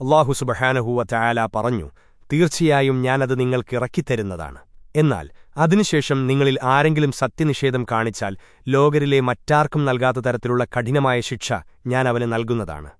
അള്ളാഹു സുബഹാനഹൂവ ചായാല പറഞ്ഞു തീർച്ചയായും ഞാനത് നിങ്ങൾക്കിറക്കിത്തരുന്നതാണ് എന്നാൽ അതിനുശേഷം നിങ്ങളിൽ ആരെങ്കിലും സത്യനിഷേധം കാണിച്ചാൽ ലോകരിലെ മറ്റാർക്കും നൽകാത്ത തരത്തിലുള്ള കഠിനമായ ശിക്ഷ ഞാൻ അവന് നൽകുന്നതാണ്.